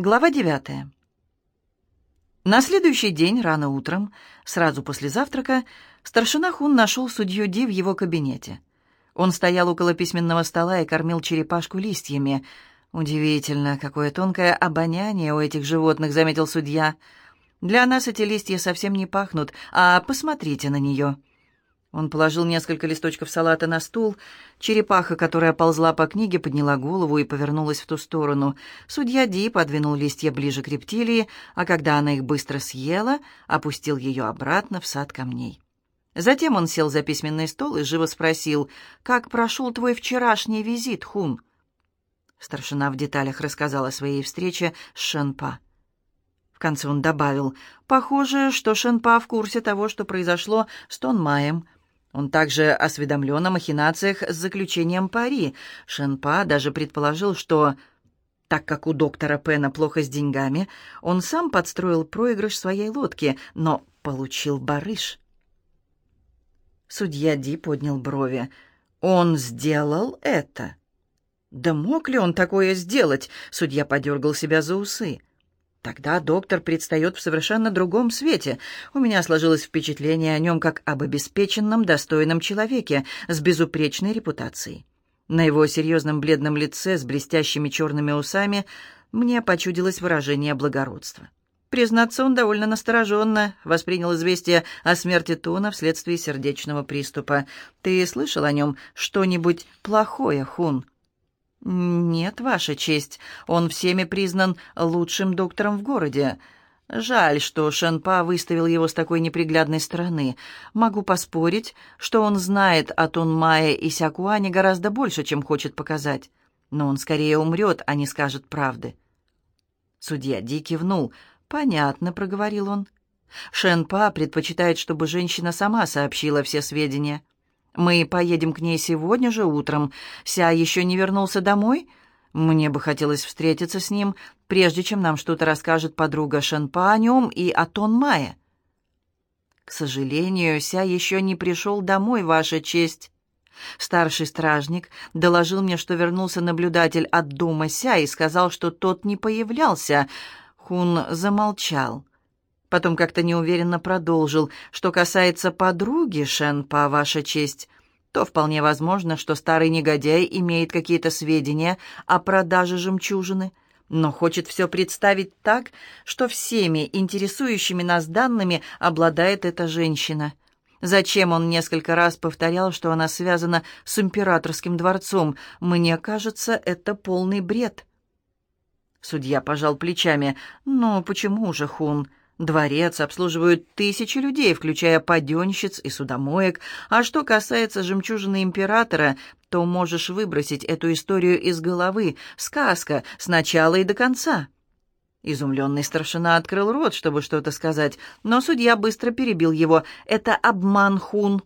Глава девятая. На следующий день, рано утром, сразу после завтрака, старшина Хун нашел судью Ди в его кабинете. Он стоял около письменного стола и кормил черепашку листьями. «Удивительно, какое тонкое обоняние у этих животных», — заметил судья. «Для нас эти листья совсем не пахнут, а посмотрите на нее». Он положил несколько листочков салата на стул. Черепаха, которая ползла по книге, подняла голову и повернулась в ту сторону. Судья Ди подвинул листья ближе к рептилии, а когда она их быстро съела, опустил ее обратно в сад камней. Затем он сел за письменный стол и живо спросил, «Как прошел твой вчерашний визит, Хун?» Старшина в деталях рассказал о своей встрече с Шенпа. В конце он добавил, «Похоже, что Шенпа в курсе того, что произошло с Тонмаем». Он также осведомлен о махинациях с заключением пари. Шенпа даже предположил, что, так как у доктора Пена плохо с деньгами, он сам подстроил проигрыш своей лодки, но получил барыш. Судья Ди поднял брови. «Он сделал это?» «Да мог ли он такое сделать?» Судья подергал себя за усы. Тогда доктор предстает в совершенно другом свете. У меня сложилось впечатление о нем как об обеспеченном, достойном человеке с безупречной репутацией. На его серьезном бледном лице с блестящими черными усами мне почудилось выражение благородства. Признаться, он довольно настороженно воспринял известие о смерти Тона вследствие сердечного приступа. «Ты слышал о нем что-нибудь плохое, Хун?» «Нет, Ваша честь, он всеми признан лучшим доктором в городе. Жаль, что Шенпа выставил его с такой неприглядной стороны. Могу поспорить, что он знает о Тонмае и Сякуане гораздо больше, чем хочет показать. Но он скорее умрет, а не скажет правды». Судья Ди кивнул. «Понятно», — проговорил он. «Шенпа предпочитает, чтобы женщина сама сообщила все сведения». Мы поедем к ней сегодня же утром. Ся еще не вернулся домой? Мне бы хотелось встретиться с ним, прежде чем нам что-то расскажет подруга Шенпа о нем и о Тон Мае. К сожалению, Ся еще не пришел домой, Ваша честь. Старший стражник доложил мне, что вернулся наблюдатель от дома Ся и сказал, что тот не появлялся. Хун замолчал. Потом как-то неуверенно продолжил. «Что касается подруги, Шенпа, ваша честь, то вполне возможно, что старый негодяй имеет какие-то сведения о продаже жемчужины, но хочет все представить так, что всеми интересующими нас данными обладает эта женщина». Зачем он несколько раз повторял, что она связана с императорским дворцом? Мне кажется, это полный бред. Судья пожал плечами. «Ну, почему же, Хун? Дворец обслуживают тысячи людей, включая паденщиц и судомоек, а что касается жемчужины императора, то можешь выбросить эту историю из головы. Сказка с начала и до конца». Изумленный старшина открыл рот, чтобы что-то сказать, но судья быстро перебил его. «Это обман, Хун.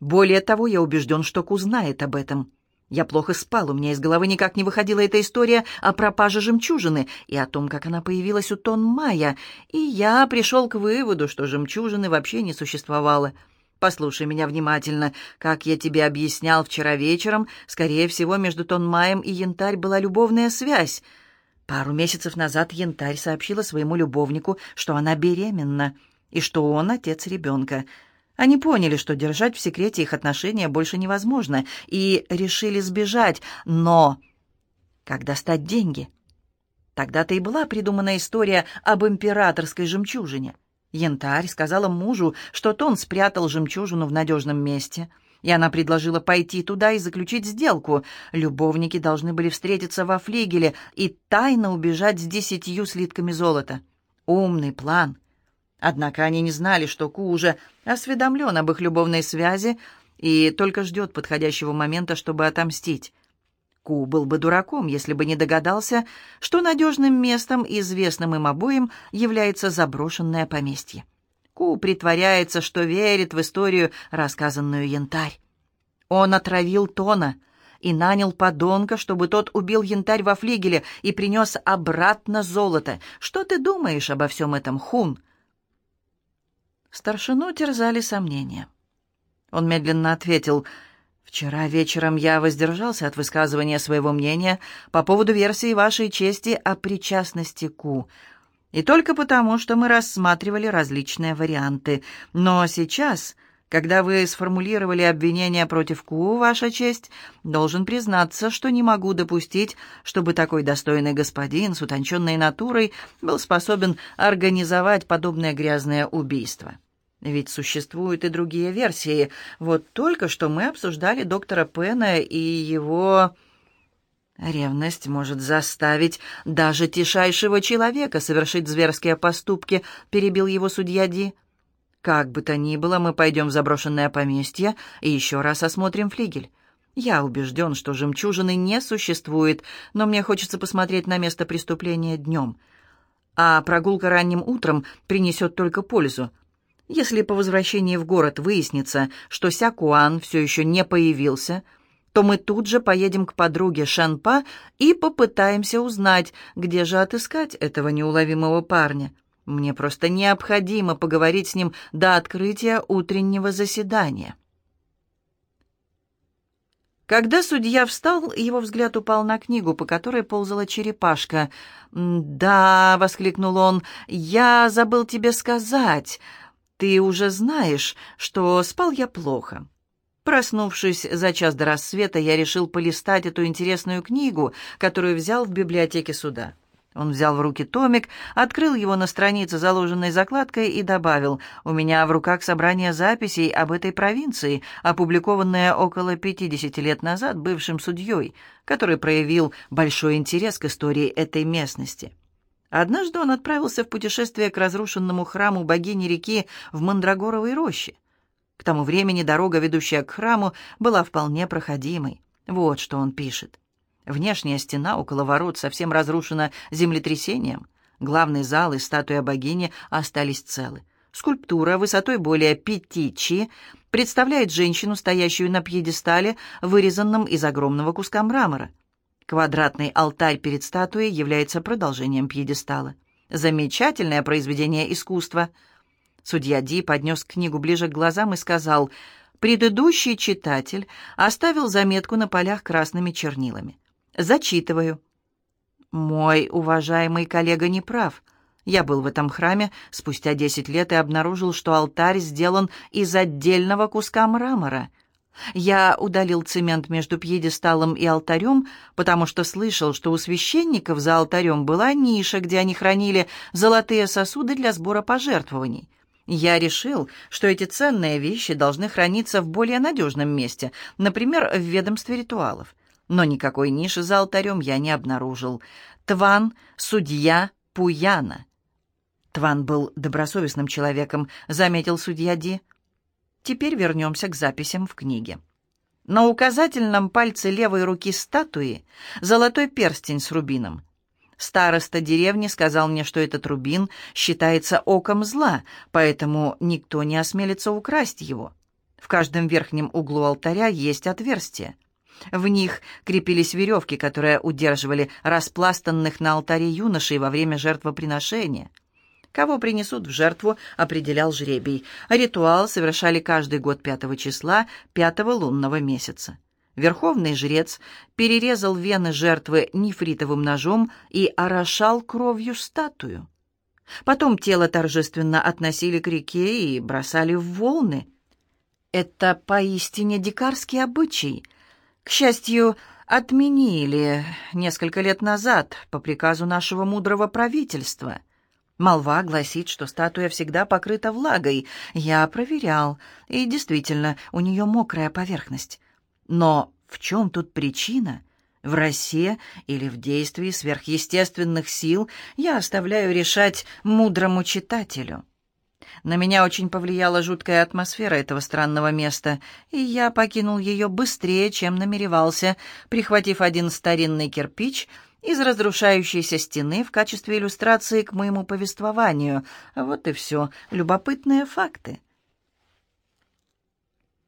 Более того, я убежден, что Ку об этом. Я плохо спал, у меня из головы никак не выходила эта история о пропаже жемчужины и о том, как она появилась у Тон Майя, и я пришел к выводу, что жемчужины вообще не существовало. Послушай меня внимательно. Как я тебе объяснял вчера вечером, скорее всего, между Тон Майем и Янтарь была любовная связь. Пару месяцев назад Янтарь сообщила своему любовнику, что она беременна, и что он отец ребенка — они поняли, что держать в секрете их отношения больше невозможно, и решили сбежать. Но как достать деньги? Тогда-то и была придумана история об императорской жемчужине. Янтарь сказала мужу, что Тон спрятал жемчужину в надежном месте, и она предложила пойти туда и заключить сделку. Любовники должны были встретиться во флигеле и тайно убежать с десятью слитками золота. Умный план — Однако они не знали, что Ку уже осведомлен об их любовной связи и только ждет подходящего момента, чтобы отомстить. Ку был бы дураком, если бы не догадался, что надежным местом, известным им обоим, является заброшенное поместье. Ку притворяется, что верит в историю, рассказанную Янтарь. Он отравил Тона и нанял подонка, чтобы тот убил Янтарь во флигеле и принес обратно золото. Что ты думаешь обо всем этом, Хун?» Старшину терзали сомнения. Он медленно ответил, Вчера вечером я воздержался от высказывания своего мнения по поводу версии вашей чести о причастности Ку. И только потому, что мы рассматривали различные варианты. Но сейчас, когда вы сформулировали обвинение против Ку, ваша честь, должен признаться, что не могу допустить, чтобы такой достойный господин с утонченной натурой был способен организовать подобное грязное убийство. Ведь существуют и другие версии. Вот только что мы обсуждали доктора Пена и его... Ревность может заставить даже тишайшего человека совершить зверские поступки, перебил его судья Ди. Как бы то ни было, мы пойдем в заброшенное поместье и еще раз осмотрим флигель. Я убежден, что жемчужины не существует, но мне хочется посмотреть на место преступления днем. А прогулка ранним утром принесет только пользу. Если по возвращении в город выяснится, что Сякуан все еще не появился, то мы тут же поедем к подруге Шанпа и попытаемся узнать, где же отыскать этого неуловимого парня. Мне просто необходимо поговорить с ним до открытия утреннего заседания. Когда судья встал, его взгляд упал на книгу, по которой ползала черепашка. «Да», — воскликнул он, — «я забыл тебе сказать. Ты уже знаешь, что спал я плохо. Проснувшись за час до рассвета, я решил полистать эту интересную книгу, которую взял в библиотеке суда. Он взял в руки томик, открыл его на странице, заложенной закладкой, и добавил, «У меня в руках собрание записей об этой провинции, опубликованное около 50 лет назад бывшим судьей, который проявил большой интерес к истории этой местности». Однажды он отправился в путешествие к разрушенному храму богини реки в Мандрагоровой роще. К тому времени дорога, ведущая к храму, была вполне проходимой. Вот что он пишет. Внешняя стена около ворот совсем разрушена землетрясением. Главный зал и статуя богини остались целы. Скульптура высотой более пяти чи представляет женщину, стоящую на пьедестале, вырезанном из огромного куска мрамора. Квадратный алтарь перед статуей является продолжением пьедестала. Замечательное произведение искусства. Судья Ди поднес книгу ближе к глазам и сказал, «Предыдущий читатель оставил заметку на полях красными чернилами. Зачитываю». «Мой уважаемый коллега не прав. Я был в этом храме спустя десять лет и обнаружил, что алтарь сделан из отдельного куска мрамора». Я удалил цемент между пьедесталом и алтарем, потому что слышал, что у священников за алтарем была ниша, где они хранили золотые сосуды для сбора пожертвований. Я решил, что эти ценные вещи должны храниться в более надежном месте, например, в ведомстве ритуалов. Но никакой ниши за алтарем я не обнаружил. Тван — судья Пуяна. Тван был добросовестным человеком, заметил судья Ди. Теперь вернемся к записям в книге. На указательном пальце левой руки статуи золотой перстень с рубином. Староста деревни сказал мне, что этот рубин считается оком зла, поэтому никто не осмелится украсть его. В каждом верхнем углу алтаря есть отверстия. В них крепились веревки, которые удерживали распластанных на алтаре юношей во время жертвоприношения — Кого принесут в жертву, определял жребий. ритуал совершали каждый год пятого числа пятого лунного месяца. Верховный жрец перерезал вены жертвы нефритовым ножом и орошал кровью статую. Потом тело торжественно относили к реке и бросали в волны. Это поистине дикарский обычай. К счастью, отменили несколько лет назад по приказу нашего мудрого правительства. Молва гласит, что статуя всегда покрыта влагой. Я проверял, и действительно, у нее мокрая поверхность. Но в чем тут причина? В росе или в действии сверхъестественных сил я оставляю решать мудрому читателю. На меня очень повлияла жуткая атмосфера этого странного места, и я покинул ее быстрее, чем намеревался, прихватив один старинный кирпич — из разрушающейся стены в качестве иллюстрации к моему повествованию. Вот и все. Любопытные факты.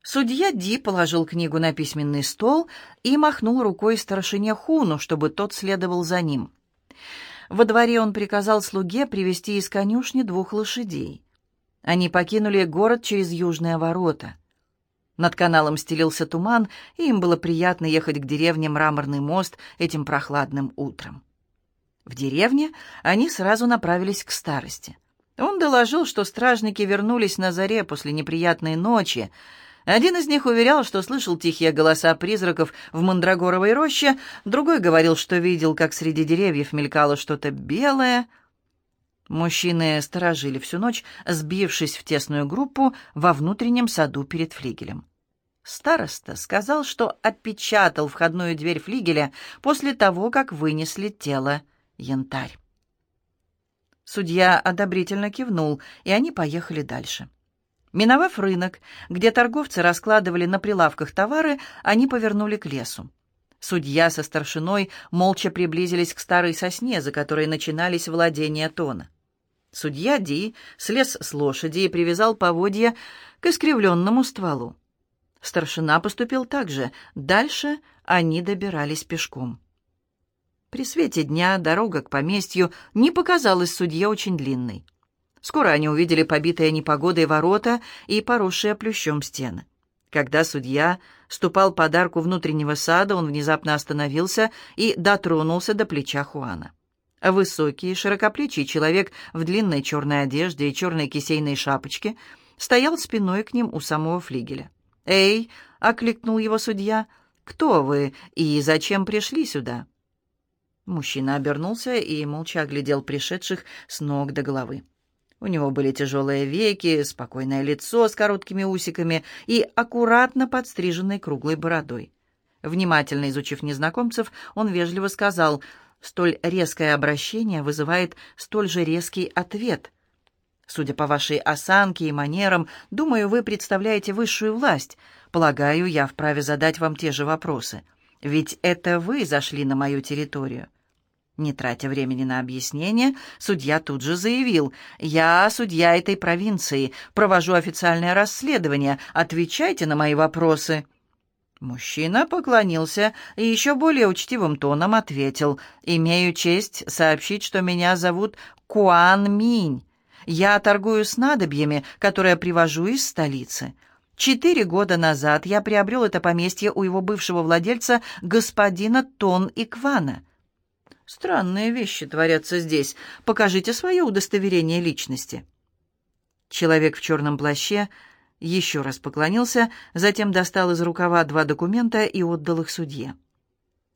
Судья Ди положил книгу на письменный стол и махнул рукой старшине Хуну, чтобы тот следовал за ним. Во дворе он приказал слуге привести из конюшни двух лошадей. Они покинули город через южные ворота. Над каналом стелился туман, и им было приятно ехать к деревне Мраморный мост этим прохладным утром. В деревне они сразу направились к старости. Он доложил, что стражники вернулись на заре после неприятной ночи. Один из них уверял, что слышал тихие голоса призраков в Мандрагоровой роще, другой говорил, что видел, как среди деревьев мелькало что-то белое. Мужчины сторожили всю ночь, сбившись в тесную группу во внутреннем саду перед флигелем. Староста сказал, что отпечатал входную дверь флигеля после того, как вынесли тело янтарь. Судья одобрительно кивнул, и они поехали дальше. Миновав рынок, где торговцы раскладывали на прилавках товары, они повернули к лесу. Судья со старшиной молча приблизились к старой сосне, за которой начинались владения Тона. Судья Ди слез с лошади и привязал поводья к искривленному стволу. Старшина поступил так же. Дальше они добирались пешком. При свете дня дорога к поместью не показалась судье очень длинной. Скоро они увидели побитые непогодой ворота и поросшие плющом стены. Когда судья ступал под арку внутреннего сада, он внезапно остановился и дотронулся до плеча Хуана. Высокий, широкоплечий человек в длинной черной одежде и черной кисейной шапочке стоял спиной к ним у самого флигеля. «Эй!» — окликнул его судья. «Кто вы и зачем пришли сюда?» Мужчина обернулся и молча оглядел пришедших с ног до головы. У него были тяжелые веки, спокойное лицо с короткими усиками и аккуратно подстриженной круглой бородой. Внимательно изучив незнакомцев, он вежливо сказал, «Столь резкое обращение вызывает столь же резкий ответ. Судя по вашей осанке и манерам, думаю, вы представляете высшую власть. Полагаю, я вправе задать вам те же вопросы. Ведь это вы зашли на мою территорию». Не тратя времени на объяснение, судья тут же заявил, «Я судья этой провинции, провожу официальное расследование, отвечайте на мои вопросы». Мужчина поклонился и еще более учтивым тоном ответил, «Имею честь сообщить, что меня зовут Куан Минь. Я торгую снадобьями, которые привожу из столицы. Четыре года назад я приобрел это поместье у его бывшего владельца, господина Тон Иквана. Странные вещи творятся здесь. Покажите свое удостоверение личности. Человек в черном плаще еще раз поклонился, затем достал из рукава два документа и отдал их судье.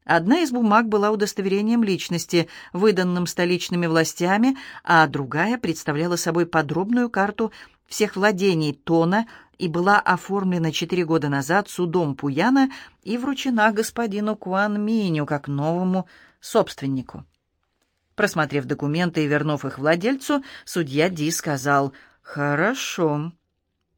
Одна из бумаг была удостоверением личности, выданным столичными властями, а другая представляла собой подробную карту всех владений Тона и была оформлена четыре года назад судом Пуяна и вручена господину Куан Миню как новому собственнику. Просмотрев документы и вернув их владельцу, судья Ди сказал «Хорошо».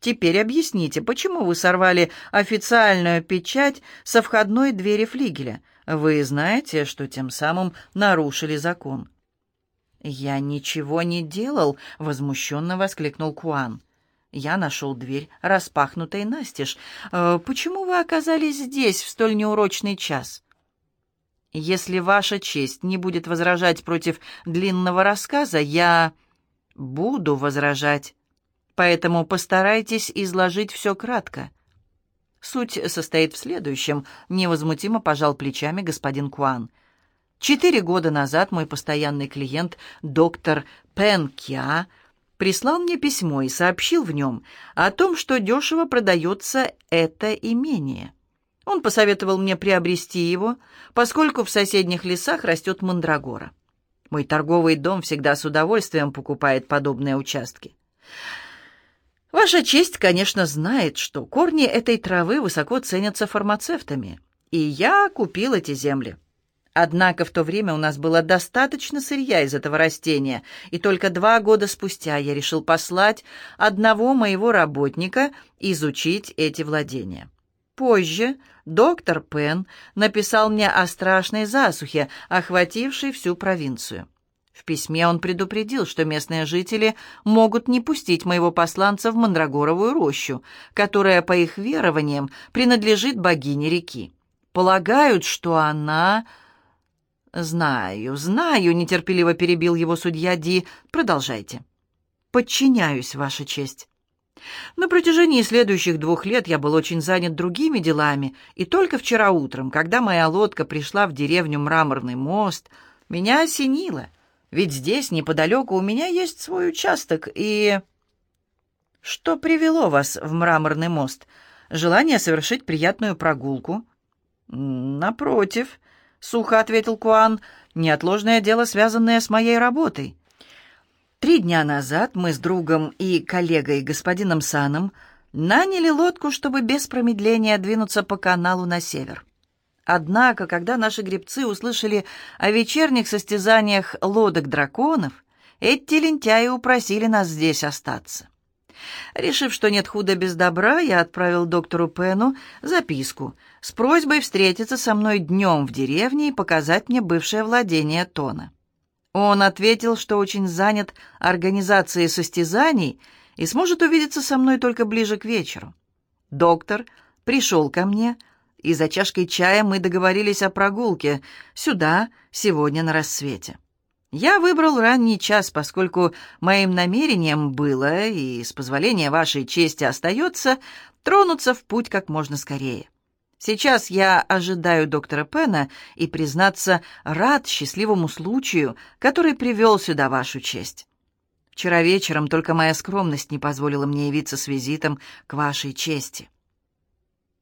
Теперь объясните, почему вы сорвали официальную печать со входной двери флигеля? Вы знаете, что тем самым нарушили закон». «Я ничего не делал», — возмущенно воскликнул Куан. Я нашел дверь, распахнутой настежь. «Э, «Почему вы оказались здесь в столь неурочный час?» «Если ваша честь не будет возражать против длинного рассказа, я буду возражать». Поэтому постарайтесь изложить все кратко. Суть состоит в следующем, невозмутимо пожал плечами господин Куан. Четыре года назад мой постоянный клиент, доктор Пен Киа, прислал мне письмо и сообщил в нем о том, что дешево продается это имение. Он посоветовал мне приобрести его, поскольку в соседних лесах растет мандрагора. Мой торговый дом всегда с удовольствием покупает подобные участки. Ваша честь, конечно, знает, что корни этой травы высоко ценятся фармацевтами, и я купил эти земли. Однако в то время у нас было достаточно сырья из этого растения, и только два года спустя я решил послать одного моего работника изучить эти владения. Позже доктор Пен написал мне о страшной засухе, охватившей всю провинцию. В письме он предупредил, что местные жители могут не пустить моего посланца в Мандрагоровую рощу, которая, по их верованиям, принадлежит богине реки. Полагают, что она... «Знаю, знаю», — нетерпеливо перебил его судья Ди. «Продолжайте». «Подчиняюсь, Ваша честь». На протяжении следующих двух лет я был очень занят другими делами, и только вчера утром, когда моя лодка пришла в деревню Мраморный мост, меня осенило, ведь здесь, неподалеку, у меня есть свой участок, и... Что привело вас в Мраморный мост? Желание совершить приятную прогулку? Напротив, — сухо ответил Куан, — неотложное дело, связанное с моей работой. Три дня назад мы с другом и коллегой господином Саном наняли лодку, чтобы без промедления двинуться по каналу на север. Однако, когда наши гребцы услышали о вечерних состязаниях лодок-драконов, эти лентяи упросили нас здесь остаться. Решив, что нет худа без добра, я отправил доктору Пену записку с просьбой встретиться со мной днем в деревне и показать мне бывшее владение Тона. Он ответил, что очень занят организацией состязаний и сможет увидеться со мной только ближе к вечеру. Доктор пришел ко мне, и за чашкой чая мы договорились о прогулке сюда, сегодня на рассвете. Я выбрал ранний час, поскольку моим намерением было, и с позволения вашей чести остается, тронуться в путь как можно скорее. Сейчас я ожидаю доктора Пена и, признаться, рад счастливому случаю, который привел сюда вашу честь. Вчера вечером только моя скромность не позволила мне явиться с визитом к вашей чести».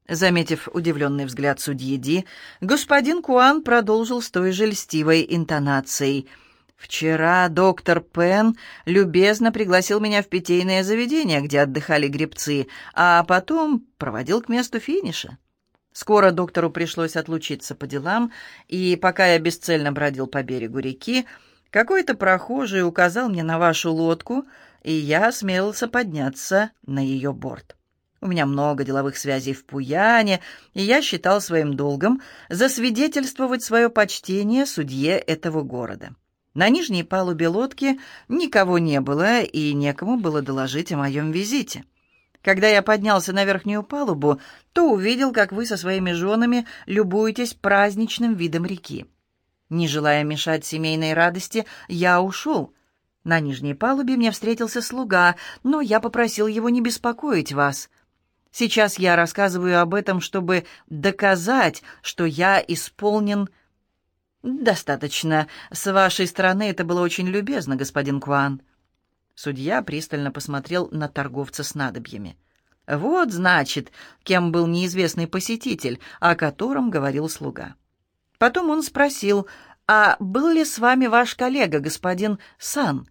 Заметив удивленный взгляд судьи Ди, господин Куан продолжил с той же льстивой интонацией. «Вчера доктор Пен любезно пригласил меня в питейное заведение, где отдыхали гребцы, а потом проводил к месту финиша. Скоро доктору пришлось отлучиться по делам, и пока я бесцельно бродил по берегу реки, какой-то прохожий указал мне на вашу лодку, и я осмелился подняться на ее борт. У меня много деловых связей в Пуяне, и я считал своим долгом засвидетельствовать свое почтение судье этого города. На нижней палубе лодки никого не было, и некому было доложить о моем визите. Когда я поднялся на верхнюю палубу, то увидел, как вы со своими женами любуетесь праздничным видом реки. Не желая мешать семейной радости, я ушел. На нижней палубе мне встретился слуга, но я попросил его не беспокоить вас. Сейчас я рассказываю об этом, чтобы доказать, что я исполнен... «Достаточно. С вашей стороны это было очень любезно, господин Куан». Судья пристально посмотрел на торговца с надобьями. «Вот, значит, кем был неизвестный посетитель, о котором говорил слуга». Потом он спросил, «А был ли с вами ваш коллега, господин Сан?»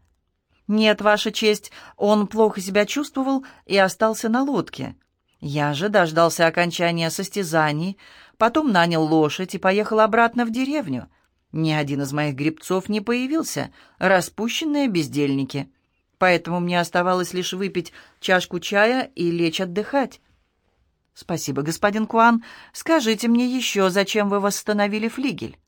«Нет, ваша честь, он плохо себя чувствовал и остался на лодке. Я же дождался окончания состязаний, потом нанял лошадь и поехал обратно в деревню. Ни один из моих гребцов не появился, распущенные бездельники» поэтому мне оставалось лишь выпить чашку чая и лечь отдыхать. «Спасибо, господин Куан. Скажите мне еще, зачем вы восстановили флигель?»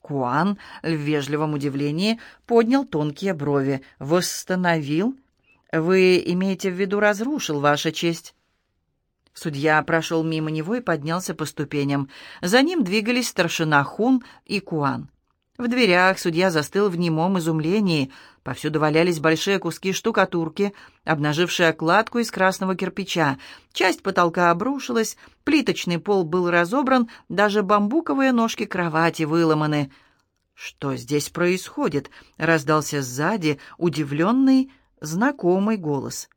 Куан в вежливом удивлении поднял тонкие брови. «Восстановил? Вы имеете в виду разрушил, Ваша честь?» Судья прошел мимо него и поднялся по ступеням. За ним двигались старшина Хун и Куан. В дверях судья застыл в немом изумлении. Повсюду валялись большие куски штукатурки, обнажившие кладку из красного кирпича. Часть потолка обрушилась, плиточный пол был разобран, даже бамбуковые ножки кровати выломаны. «Что здесь происходит?» — раздался сзади удивленный, знакомый голос.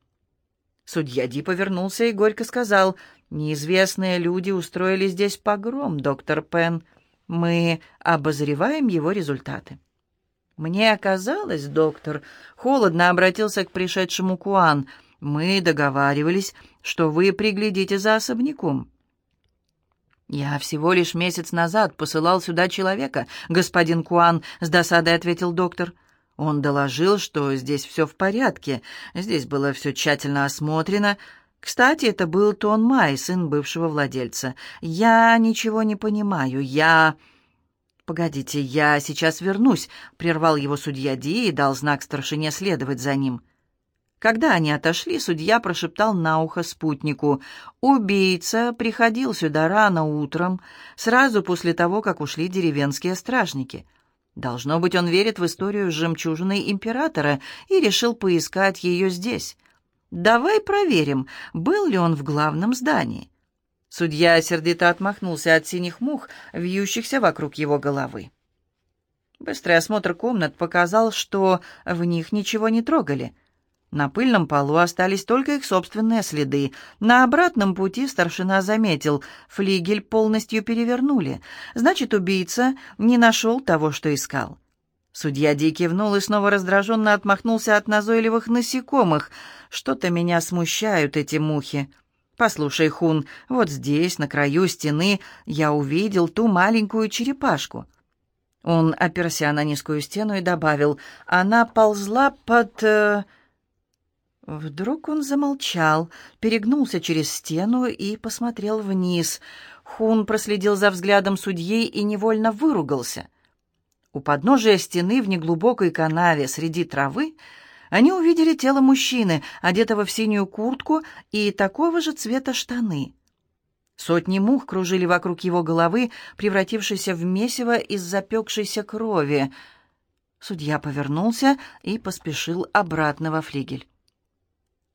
Судья Ди повернулся и горько сказал, «Неизвестные люди устроили здесь погром, доктор Пен». Мы обозреваем его результаты. Мне оказалось, доктор, холодно обратился к пришедшему Куан. Мы договаривались, что вы приглядите за особняком. «Я всего лишь месяц назад посылал сюда человека, господин Куан», — с досадой ответил доктор. Он доложил, что здесь все в порядке, здесь было все тщательно осмотрено. Кстати, это был Тон Май, сын бывшего владельца. Я ничего не понимаю. Я... «Погодите, я сейчас вернусь», — прервал его судья Ди и дал знак старшине следовать за ним. Когда они отошли, судья прошептал на ухо спутнику. «Убийца приходил сюда рано утром, сразу после того, как ушли деревенские стражники. Должно быть, он верит в историю с жемчужиной императора и решил поискать ее здесь. Давай проверим, был ли он в главном здании. Судья сердито отмахнулся от синих мух, вьющихся вокруг его головы. Быстрый осмотр комнат показал, что в них ничего не трогали. На пыльном полу остались только их собственные следы. На обратном пути старшина заметил, флигель полностью перевернули. Значит, убийца не нашел того, что искал. Судья Ди кивнул и снова раздраженно отмахнулся от назойливых насекомых. «Что-то меня смущают эти мухи. Послушай, Хун, вот здесь, на краю стены, я увидел ту маленькую черепашку». Он оперся на низкую стену и добавил, «Она ползла под...» Вдруг он замолчал, перегнулся через стену и посмотрел вниз. Хун проследил за взглядом судьи и невольно выругался. У подножия стены в неглубокой канаве среди травы они увидели тело мужчины, одетого в синюю куртку и такого же цвета штаны. Сотни мух кружили вокруг его головы, превратившейся в месиво из запекшейся крови. Судья повернулся и поспешил обратно во флигель.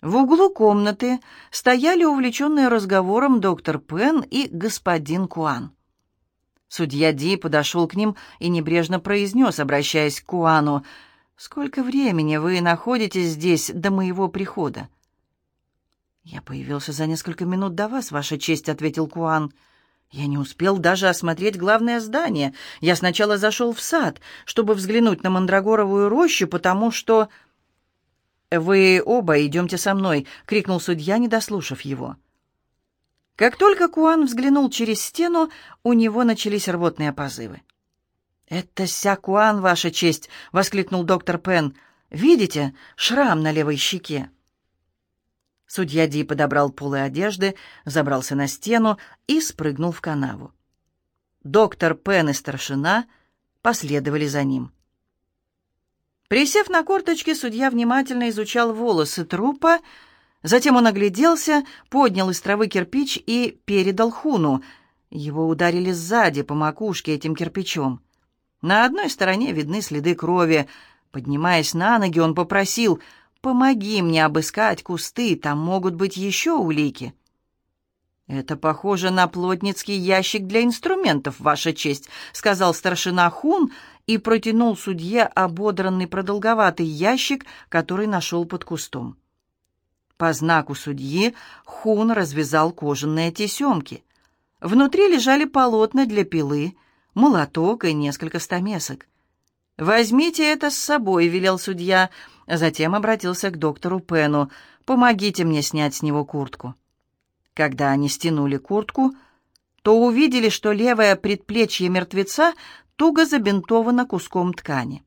В углу комнаты стояли увлеченные разговором доктор Пен и господин Куан. Судья Ди подошел к ним и небрежно произнес, обращаясь к Куану, «Сколько времени вы находитесь здесь до моего прихода?» «Я появился за несколько минут до вас, Ваша честь», — ответил Куан. «Я не успел даже осмотреть главное здание. Я сначала зашел в сад, чтобы взглянуть на Мандрагоровую рощу, потому что...» «Вы оба идемте со мной», — крикнул судья, не дослушав его. Как только Куан взглянул через стену, у него начались рвотные позывы. «Это Ся Куан, Ваша честь!» — воскликнул доктор Пен. «Видите, шрам на левой щеке?» Судья Ди подобрал полы одежды, забрался на стену и спрыгнул в канаву. Доктор Пен и старшина последовали за ним. Присев на корточки, судья внимательно изучал волосы трупа, Затем он огляделся, поднял из травы кирпич и передал Хуну. Его ударили сзади по макушке этим кирпичом. На одной стороне видны следы крови. Поднимаясь на ноги, он попросил «Помоги мне обыскать кусты, там могут быть еще улики». «Это похоже на плотницкий ящик для инструментов, Ваша честь», — сказал старшина Хун и протянул судье ободранный продолговатый ящик, который нашел под кустом. По знаку судьи Хун развязал кожаные тесемки. Внутри лежали полотна для пилы, молоток и несколько стамесок. «Возьмите это с собой», — велел судья. Затем обратился к доктору Пену. «Помогите мне снять с него куртку». Когда они стянули куртку, то увидели, что левое предплечье мертвеца туго забинтовано куском ткани.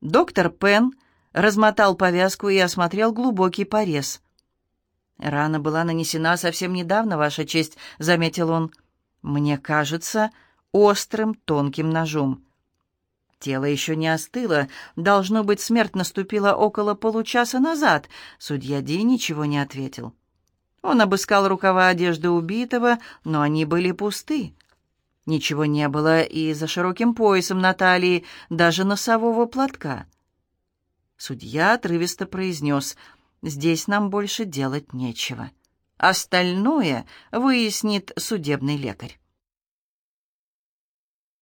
Доктор Пен размотал повязку и осмотрел глубокий порез. «Рана была нанесена совсем недавно, Ваша честь», — заметил он. «Мне кажется, острым тонким ножом». Тело еще не остыло. Должно быть, смерть наступила около получаса назад. Судья Ди ничего не ответил. Он обыскал рукава одежды убитого, но они были пусты. Ничего не было и за широким поясом на талии, даже носового платка. Судья отрывисто произнес, «Здесь нам больше делать нечего. Остальное выяснит судебный лекарь».